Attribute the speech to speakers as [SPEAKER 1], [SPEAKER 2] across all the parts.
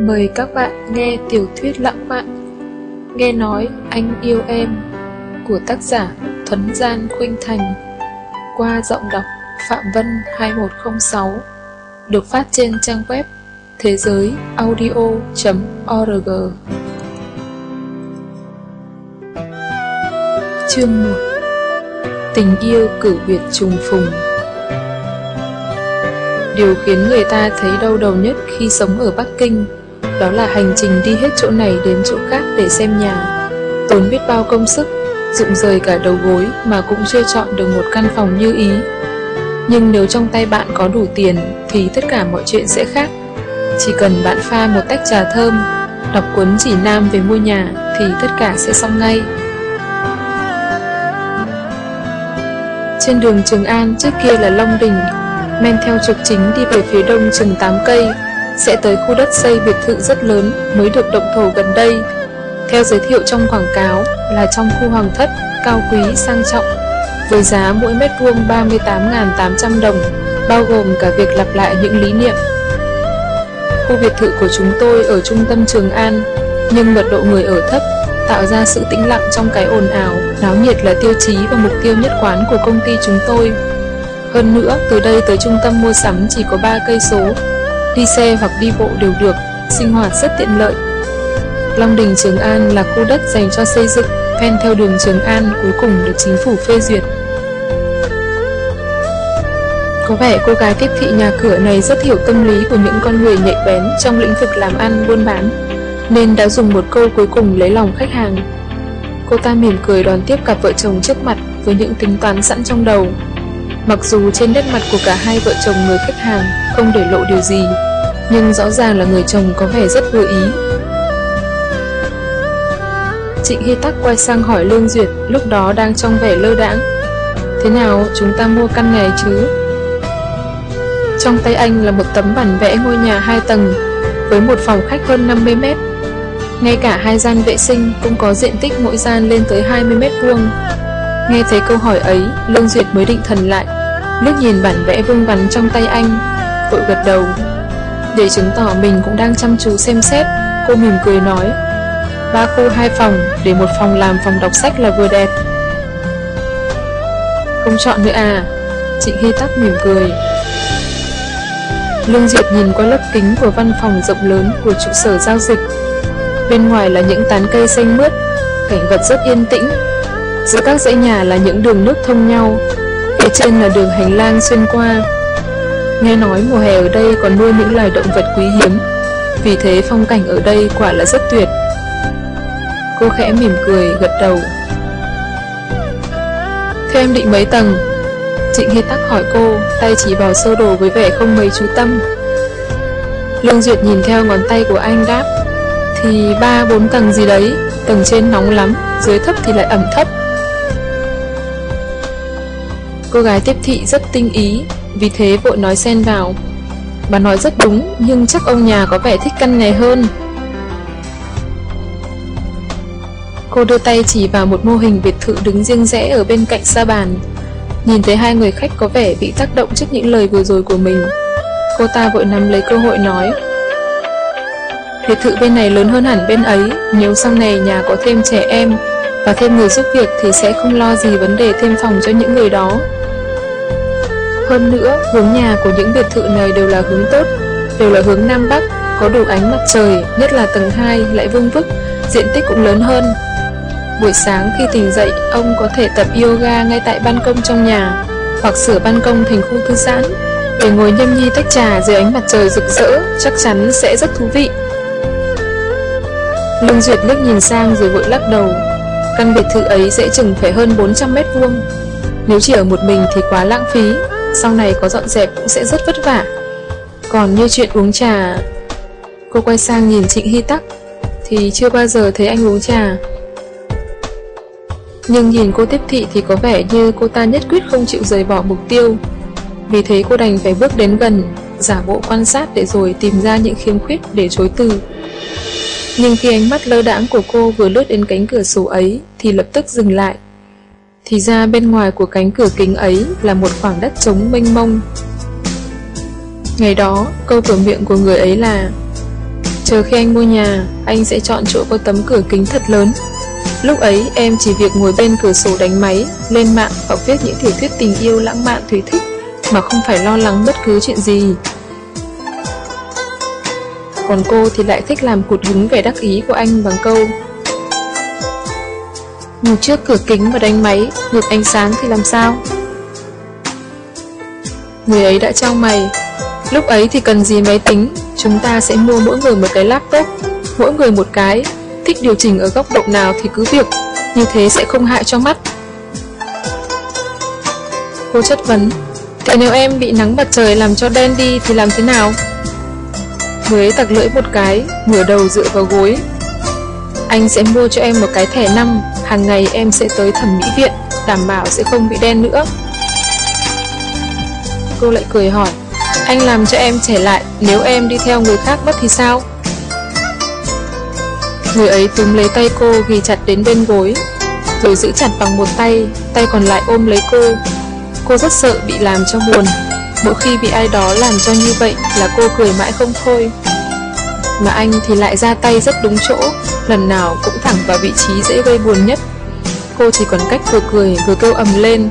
[SPEAKER 1] Mời các bạn nghe tiểu thuyết lãng mạn. Nghe nói anh yêu em, của tác giả Thuấn Gian Khuynh Thành, qua giọng đọc Phạm Vân 2106 được phát trên trang web thế giới audio.org Chương 1 Tình yêu cử biệt trùng phùng. Điều khiến người ta thấy đau đầu nhất khi sống ở Bắc Kinh đó là hành trình đi hết chỗ này đến chỗ khác để xem nhà. Tốn biết bao công sức Dụng rời cả đầu gối Mà cũng chưa chọn được một căn phòng như ý. Nhưng nếu trong tay bạn có đủ tiền Thì tất cả mọi chuyện sẽ khác. Chỉ cần bạn pha một tách trà thơm, Đọc cuốn chỉ nam về mua nhà Thì tất cả sẽ xong ngay. Trên đường Trường An, trước kia là Long Đình, Men theo trục chính đi về phía đông chừng 8 cây sẽ tới khu đất xây biệt thự rất lớn mới được động thổ gần đây. Theo giới thiệu trong quảng cáo là trong khu hoàng thất, cao quý, sang trọng, với giá mỗi mét vuông 38.800 đồng, bao gồm cả việc lặp lại những lý niệm. Khu biệt thự của chúng tôi ở trung tâm Trường An, nhưng mật độ người ở thấp, tạo ra sự tĩnh lặng trong cái ồn ào, náo nhiệt là tiêu chí và mục tiêu nhất quán của công ty chúng tôi. Hơn nữa, từ đây tới trung tâm mua sắm chỉ có 3 cây số, đi xe hoặc đi bộ đều được, sinh hoạt rất tiện lợi. Long Đình Trường An là khu đất dành cho xây dựng, ven theo đường Trường An cuối cùng được chính phủ phê duyệt. Có vẻ cô gái tiếp thị nhà cửa này rất hiểu tâm lý của những con người nhạy bén trong lĩnh vực làm ăn buôn bán, nên đã dùng một câu cuối cùng lấy lòng khách hàng. Cô ta mỉm cười đón tiếp cặp vợ chồng trước mặt với những tính toán sẵn trong đầu. Mặc dù trên nét mặt của cả hai vợ chồng người khách hàng không để lộ điều gì, nhưng rõ ràng là người chồng có vẻ rất vừa ý. Trịnh Hy Tắc quay sang hỏi Lương Duyệt lúc đó đang trong vẻ lơ đãng. Thế nào, chúng ta mua căn này chứ? Trong tay anh là một tấm bản vẽ ngôi nhà hai tầng với một phòng khách hơn 50 mét. Ngay cả hai gian vệ sinh cũng có diện tích mỗi gian lên tới 20 mét vuông. Nghe thấy câu hỏi ấy, Lương Duyệt mới định thần lại, liếc nhìn bản vẽ vương vắn trong tay anh, vội gật đầu. Để chứng tỏ mình cũng đang chăm chú xem xét, cô mỉm cười nói, ba khu hai phòng, để một phòng làm phòng đọc sách là vừa đẹp. Không chọn nữa à? Trịnh Hy Tắc mỉm cười. Lương Diệp nhìn qua lớp kính của văn phòng rộng lớn của trụ sở giao dịch. Bên ngoài là những tán cây xanh mướt, cảnh vật rất yên tĩnh, Giữa các dãy nhà là những đường nước thông nhau Phía trên là đường hành lang xuyên qua Nghe nói mùa hè ở đây còn nuôi những loài động vật quý hiếm. Vì thế phong cảnh ở đây quả là rất tuyệt. Cô khẽ mỉm cười, gật đầu. Thế em định mấy tầng? Trịnh Hy Tắc hỏi cô, tay chỉ vào sơ đồ với vẻ không mấy chú tâm. Lương Duyệt nhìn theo ngón tay của anh đáp Thì ba bốn tầng gì đấy Tầng trên nóng lắm, dưới thấp thì lại ẩm thấp. Cô gái tiếp thị rất tinh ý, vì thế vội nói xen vào. Bà nói rất đúng, nhưng chắc ông nhà có vẻ thích căn này hơn. Cô đưa tay chỉ vào một mô hình biệt thự đứng riêng rẽ ở bên cạnh sa bàn. Nhìn thấy hai người khách có vẻ bị tác động trước những lời vừa rồi của mình. Cô ta vội nắm lấy cơ hội nói. Biệt thự bên này lớn hơn hẳn bên ấy, nếu sau này nhà có thêm trẻ em và thêm người giúp việc thì sẽ không lo gì vấn đề thêm phòng cho những người đó. Hơn nữa, hướng nhà của những biệt thự này đều là hướng tốt, đều là hướng Nam Bắc, có đủ ánh mặt trời, nhất là tầng 2 lại vương vức, diện tích cũng lớn hơn. Buổi sáng khi tỉnh dậy, ông có thể tập yoga ngay tại ban công trong nhà, hoặc sửa ban công thành khu thư giãn, để ngồi nhâm nhi tách trà dưới ánh mặt trời rực rỡ, chắc chắn sẽ rất thú vị. Lương Duyệt liếc nhìn sang rồi vội lắc đầu. Căn biệt thự ấy dễ chừng phải hơn 400 mét vuông. Nếu chỉ ở một mình thì quá lãng phí, sau này có dọn dẹp cũng sẽ rất vất vả. Còn như chuyện uống trà... Cô quay sang nhìn Trịnh Hy Tắc, thì chưa bao giờ thấy anh uống trà. Nhưng nhìn cô tiếp thị thì có vẻ như cô ta nhất quyết không chịu rời bỏ mục tiêu. Vì thế cô đành phải bước đến gần, giả bộ quan sát để rồi tìm ra những khiếm khuyết để chối từ. Nhưng khi ánh mắt lơ đãng của cô vừa lướt đến cánh cửa sổ ấy thì lập tức dừng lại. Thì ra bên ngoài của cánh cửa kính ấy là một khoảng đất trống mênh mông. Ngày đó, câu cửa miệng của người ấy là Chờ khi anh mua nhà, anh sẽ chọn chỗ có tấm cửa kính thật lớn. Lúc ấy em chỉ việc ngồi bên cửa sổ đánh máy, lên mạng hoặc viết những tiểu thuyết tình yêu lãng mạn thủy thích mà không phải lo lắng bất cứ chuyện gì. Còn cô thì lại thích làm cụt hứng vẻ đắc ý của anh bằng câu Ngồi trước cửa kính và đánh máy, ngược ánh sáng thì làm sao? Người ấy đã trao mày. Lúc ấy thì cần gì máy tính? Chúng ta sẽ mua mỗi người một cái laptop Mỗi người một cái. Thích điều chỉnh ở góc độ nào thì cứ việc Như thế sẽ không hại cho mắt. Cô chất vấn. Thế nếu em bị nắng mặt trời làm cho đen đi Thì làm thế nào? Người ấy tặc lưỡi một cái Ngửa đầu dựa vào gối. Anh sẽ mua cho em một cái thẻ năm. Hàng ngày em sẽ tới thẩm mỹ viện, Đảm bảo sẽ không bị đen nữa. Cô lại cười hỏi, Anh làm cho em trẻ lại, Nếu em đi theo người khác mất thì sao? Người ấy túm lấy tay cô, ghi chặt đến bên gối. Rồi giữ chặt bằng một tay Tay còn lại ôm lấy cô. Cô rất sợ bị làm cho buồn. Mỗi khi bị ai đó làm cho như vậy Là cô cười mãi không thôi. Mà anh thì lại ra tay rất đúng chỗ. Lần nào cũng thẳng vào vị trí dễ gây buồn nhất. Cô chỉ còn cách vừa cười vừa kêu ầm lên.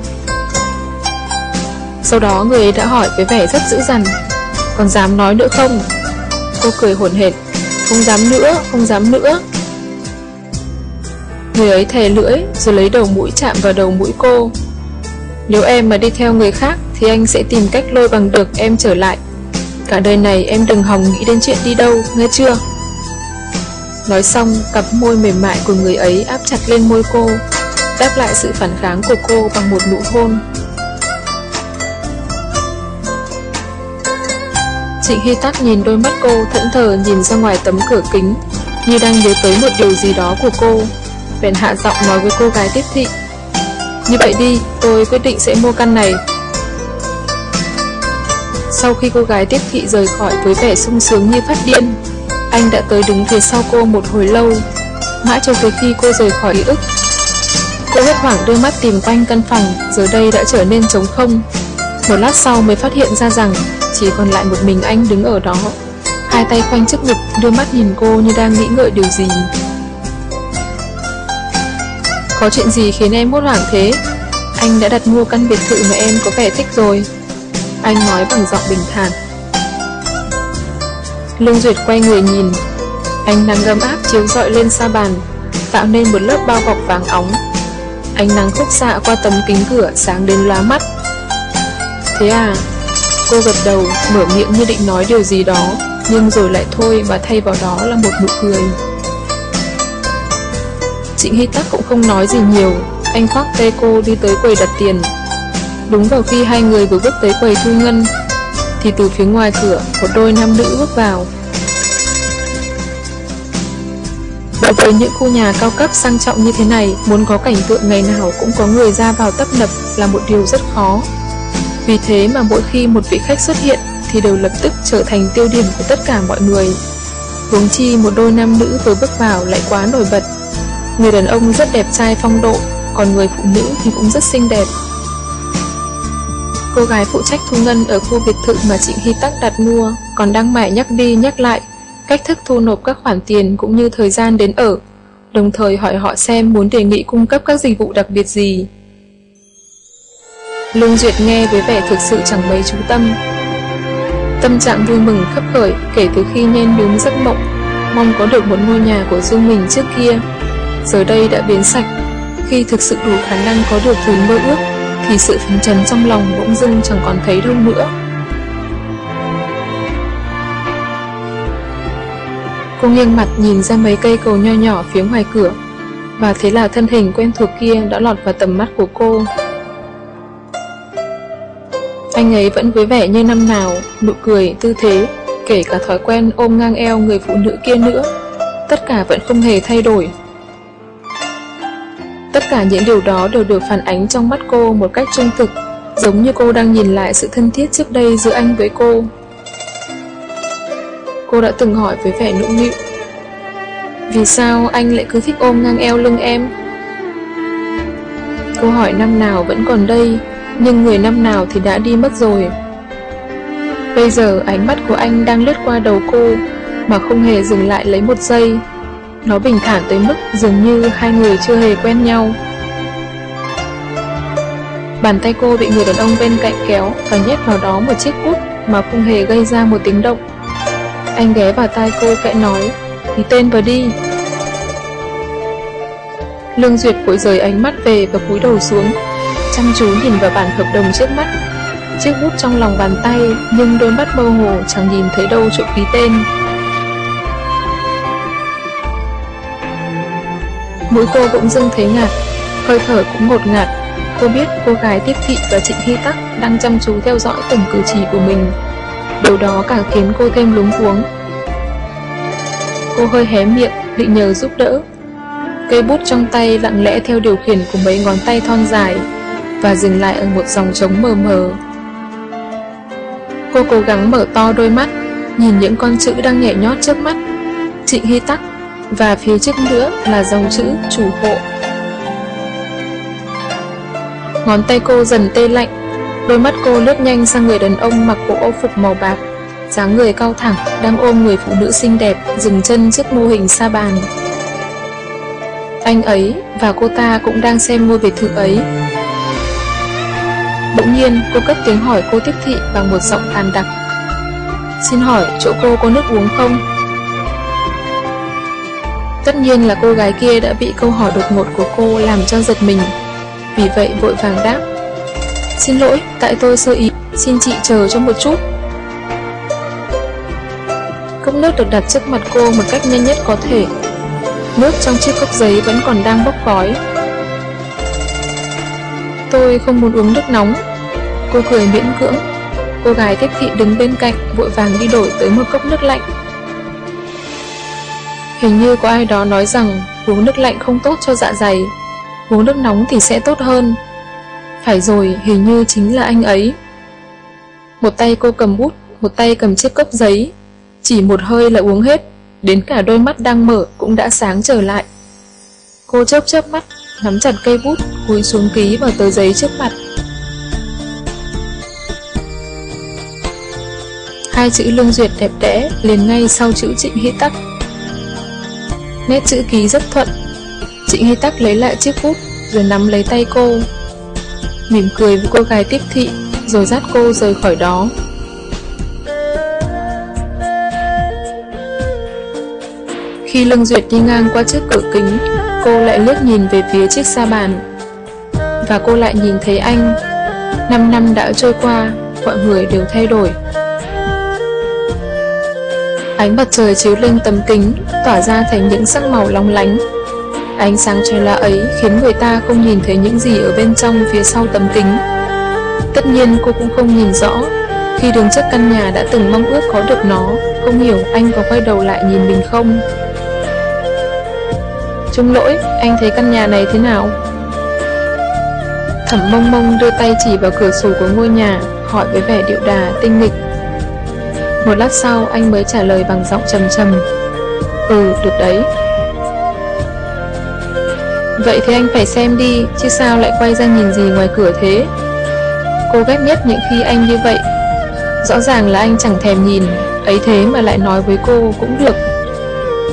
[SPEAKER 1] Sau đó người ấy đã hỏi với vẻ rất dữ dằn. Còn dám nói nữa không? Cô cười hồn hển. Không dám nữa, không dám nữa. Người ấy thè lưỡi Rồi lấy đầu mũi chạm vào đầu mũi cô. Nếu em mà đi theo người khác Thì anh sẽ tìm cách lôi bằng được em trở lại. Cả đời này em đừng hòng nghĩ đến chuyện đi đâu Nghe chưa? Nói xong, cặp môi mềm mại của người ấy áp chặt lên môi cô, đáp lại sự phản kháng của cô bằng một nụ hôn. Trịnh Hy Tắc nhìn đôi mắt cô thẫn thờ nhìn ra ngoài tấm cửa kính, như đang nhớ tới một điều gì đó của cô. Bèn hạ giọng nói với cô gái tiếp thị. Như vậy đi, tôi quyết định sẽ mua căn này. Sau khi cô gái tiếp thị rời khỏi với vẻ sung sướng như phát điên, anh đã tới đứng phía sau cô một hồi lâu, mãi cho tới khi cô rời khỏi ký ức. Cô hốt hoảng đưa mắt tìm quanh căn phòng, giờ đây đã trở nên trống không. Một lát sau mới phát hiện ra rằng chỉ còn lại một mình anh đứng ở đó. Hai tay khoanh trước ngực Đưa mắt nhìn cô như đang nghĩ ngợi điều gì. Có chuyện gì khiến em hốt hoảng thế? Anh đã đặt mua căn biệt thự mà em có vẻ thích rồi. Anh nói bằng giọng bình thản. Lương Duyệt quay người nhìn Ánh nắng ấm áp chiếu rọi lên sa bàn Tạo nên một lớp bao bọc vàng óng Ánh nắng khúc xạ qua tấm kính cửa sáng đến lóa mắt Thế à Cô gật đầu, mở miệng như định nói điều gì đó, nhưng rồi lại thôi và thay vào đó là một nụ cười. Trịnh Hy Tắc cũng không nói gì nhiều, anh khoác tay cô đi tới quầy đặt tiền. Đúng vào khi hai người vừa bước tới quầy thu ngân, thì từ phía ngoài cửa, một đôi nam nữ bước vào. Đối với những khu nhà cao cấp sang trọng như thế này, muốn có cảnh tượng ngày nào cũng có người ra vào tấp nập là một điều rất khó. Vì thế mà mỗi khi một vị khách xuất hiện thì đều lập tức trở thành tiêu điểm của tất cả mọi người. Huống chi một đôi nam nữ vừa bước vào lại quá nổi bật. Người đàn ông rất đẹp trai phong độ, còn người phụ nữ thì cũng rất xinh đẹp. Cô gái phụ trách thu ngân ở khu biệt thự mà Trịnh Hy Tắc đặt mua còn đang mải nhắc đi nhắc lại cách thức thu nộp các khoản tiền cũng như thời gian đến ở, đồng thời hỏi họ xem muốn đề nghị cung cấp các dịch vụ đặc biệt gì. Lương Duyệt nghe với vẻ thực sự chẳng mấy chú tâm. Tâm trạng vui mừng khắp khởi kể từ khi nhen nhúm giấc mộng, mong có được một ngôi nhà của riêng mình trước kia. Giờ đây đã biến sạch, khi thực sự đủ khả năng có được thứ mơ ước, thì sự phấn chấn trong lòng bỗng dưng chẳng còn thấy đâu nữa. Cô nghiêng mặt nhìn ra mấy cây cầu nho nhỏ phía ngoài cửa, và thế là thân hình quen thuộc kia đã lọt vào tầm mắt của cô. Anh ấy vẫn với vẻ như năm nào, nụ cười, tư thế, kể cả thói quen ôm ngang eo người phụ nữ kia nữa. Tất cả vẫn không hề thay đổi. Tất cả những điều đó đều được phản ánh trong mắt cô một cách trung thực, giống như cô đang nhìn lại sự thân thiết trước đây giữa anh với cô. Cô đã từng hỏi với vẻ nũng nịu. Vì sao anh lại cứ thích ôm ngang eo lưng em? Câu hỏi năm nào vẫn còn đây, nhưng người năm nào thì đã đi mất rồi. Bây giờ ánh mắt của anh đang lướt qua đầu cô, mà không hề dừng lại lấy một giây. Nó bình thản tới mức dường như hai người chưa hề quen nhau. Bàn tay cô bị người đàn ông bên cạnh kéo và nhét vào đó một chiếc cút mà không hề gây ra một tiếng động. Anh ghé vào tai cô kệ nói, ký tên vào đi. Lương Duyệt vội rời ánh mắt về và cúi đầu xuống, chăm chú nhìn vào bản hợp đồng trước mắt. Chiếc bút trong lòng bàn tay, nhưng đôi mắt mơ hồ chẳng nhìn thấy đâu chỗ ký tên. Mũi cô cũng dưng thấy ngạt, hơi thở cũng ngột ngạt. Cô biết cô gái tiếp thị và Trịnh Hy Tắc đang chăm chú theo dõi từng cử chỉ của mình. Điều đó càng khiến cô thêm lúng cuống. Cô hơi hé miệng, định nhờ giúp đỡ. Cây bút trong tay lặng lẽ theo điều khiển của mấy ngón tay thon dài và dừng lại ở một dòng trống mờ mờ. Cô cố gắng mở to đôi mắt, nhìn những con chữ đang nhảy nhót trước mắt. Trịnh Hy Tắc và phía trước nữa là dòng chữ chủ hộ. Ngón tay cô dần tê lạnh, đôi mắt cô lướt nhanh sang người đàn ông mặc bộ ô phục màu bạc, dáng người cao thẳng, đang ôm người phụ nữ xinh đẹp, dừng chân trước mô hình sa bàn. Anh ấy và cô ta cũng đang xem ngôi biệt thự ấy. Bỗng nhiên, cô cất tiếng hỏi cô tiếp thị bằng một giọng tàn đặc. Xin hỏi, chỗ cô có nước uống không? Tất nhiên là cô gái kia đã bị câu hỏi đột ngột của cô làm cho giật mình. Vì vậy vội vàng đáp. Xin lỗi, tại tôi sơ ý, xin chị chờ cho một chút. Cốc nước được đặt trước mặt cô một cách nhanh nhất có thể. Nước trong chiếc cốc giấy vẫn còn đang bốc khói. Tôi không muốn uống nước nóng. Cô cười miễn cưỡng. Cô gái tiếp thị đứng bên cạnh vội vàng đi đổi tới một cốc nước lạnh. Hình như có ai đó nói rằng uống nước lạnh không tốt cho dạ dày, uống nước nóng thì sẽ tốt hơn. Phải rồi, hình như chính là anh ấy. Một tay cô cầm bút, một tay cầm chiếc cốc giấy. Chỉ một hơi là uống hết, đến cả đôi mắt đang mở cũng đã sáng trở lại. Cô chớp chớp mắt, nắm chặt cây bút, cúi xuống ký vào tờ giấy trước mặt. Hai chữ lương duyệt đẹp đẽ liền ngay sau chữ trịnh hy tắc. Nét chữ ký rất thuận. Trịnh hy tắc lấy lại chiếc bút rồi nắm lấy tay cô. Mỉm cười với cô gái tiếp thị rồi dắt cô rời khỏi đó. Khi Lương Duyệt đi ngang qua chiếc cửa kính, cô lại liếc nhìn về phía chiếc sa bàn. Và cô lại nhìn thấy anh. Năm năm đã trôi qua, mọi người đều thay đổi. Ánh mặt trời chiếu lên tấm kính, tỏa ra thành những sắc màu long lánh. Ánh sáng trời lạ ấy khiến người ta không nhìn thấy những gì ở bên trong phía sau tấm kính. Tất nhiên cô cũng không nhìn rõ. Khi đứng trước căn nhà đã từng mong ước có được nó, không hiểu anh có quay đầu lại nhìn mình không. Trung lỗi, anh thấy căn nhà này thế nào? Thẩm mông mông đưa tay chỉ vào cửa sổ của ngôi nhà, hỏi với vẻ điệu đà, tinh nghịch. Một lát sau anh mới trả lời bằng giọng trầm trầm. Ừ, được đấy. Vậy thì anh phải xem đi Chứ sao lại quay ra nhìn gì ngoài cửa thế? Cô ghét nhất những khi anh như vậy. Rõ ràng là anh chẳng thèm nhìn Ấy thế mà lại nói với cô cũng được.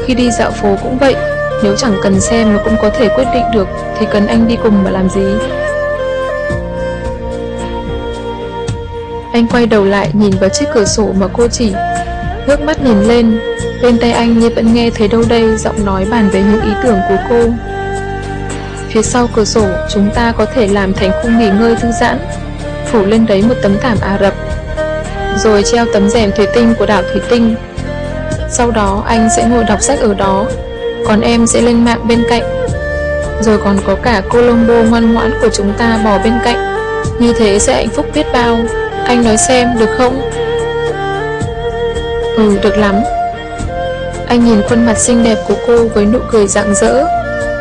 [SPEAKER 1] Khi đi dạo phố cũng vậy Nếu chẳng cần xem mà cũng có thể quyết định được Thì cần anh đi cùng mà làm gì? Anh quay đầu lại nhìn vào chiếc cửa sổ mà cô chỉ. Ngước mắt nhìn lên, Bên tay anh như vẫn nghe thấy đâu đây giọng nói bàn về những ý tưởng của cô. Phía sau cửa sổ, chúng ta có thể làm thành khu nghỉ ngơi thư giãn, Phủ lên đấy một tấm thảm Ả Rập, Rồi treo tấm rèm thủy tinh của đảo Thủy Tinh. Sau đó, anh sẽ ngồi đọc sách ở đó, Còn em sẽ lên mạng bên cạnh. Rồi còn có cả Colombo ngoan ngoãn của chúng ta bò bên cạnh. Như thế sẽ hạnh phúc biết bao anh nói xem được không? Ừ, được lắm. Anh nhìn khuôn mặt xinh đẹp của cô với nụ cười rạng rỡ,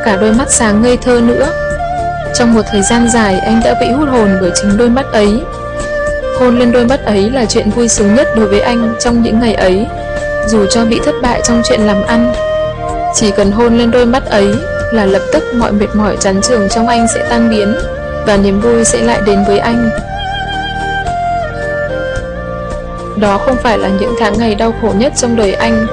[SPEAKER 1] cả đôi mắt sáng ngây thơ nữa. Trong một thời gian dài anh đã bị hút hồn bởi chính đôi mắt ấy. Hôn lên đôi mắt ấy là chuyện vui sướng nhất đối với anh trong những ngày ấy, dù cho bị thất bại trong chuyện làm ăn. Chỉ cần hôn lên đôi mắt ấy là lập tức mọi mệt mỏi chán trường trong anh sẽ tan biến và niềm vui sẽ lại đến với anh. Đó không phải là những tháng ngày đau khổ nhất trong đời anh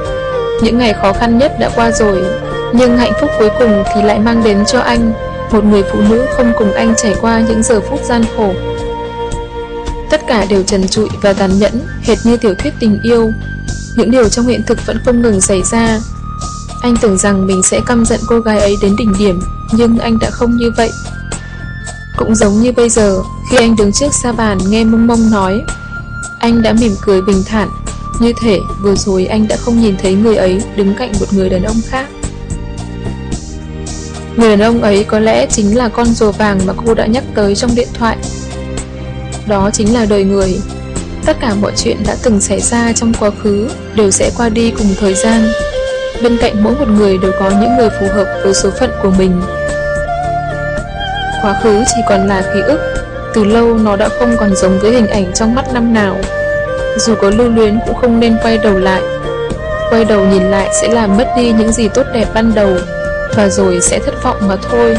[SPEAKER 1] Những ngày khó khăn nhất đã qua rồi, nhưng hạnh phúc cuối cùng thì lại mang đến cho anh một người phụ nữ không cùng anh trải qua những giờ phút gian khổ. Tất cả đều trần trụi và tàn nhẫn, hệt như tiểu thuyết tình yêu. Những điều trong hiện thực vẫn không ngừng xảy ra. Anh tưởng rằng mình sẽ căm giận cô gái ấy đến đỉnh điểm, nhưng anh đã không như vậy. Cũng giống như bây giờ, khi anh đứng trước xa bàn nghe mông mông nói, anh đã mỉm cười bình thản, như thể vừa rồi anh đã không nhìn thấy người ấy đứng cạnh một người đàn ông khác. Người đàn ông ấy có lẽ chính là con rùa vàng mà cô đã nhắc tới trong điện thoại. Đó chính là đời người. Tất cả mọi chuyện đã từng xảy ra trong quá khứ đều sẽ qua đi cùng thời gian. Bên cạnh mỗi một người đều có những người phù hợp với số phận của mình. Quá khứ chỉ còn là ký ức, từ lâu nó đã không còn giống với hình ảnh trong mắt năm nào. Dù có lưu luyến cũng không nên quay đầu lại. Quay đầu nhìn lại sẽ làm mất đi những gì tốt đẹp ban đầu, và rồi sẽ thất vọng mà thôi.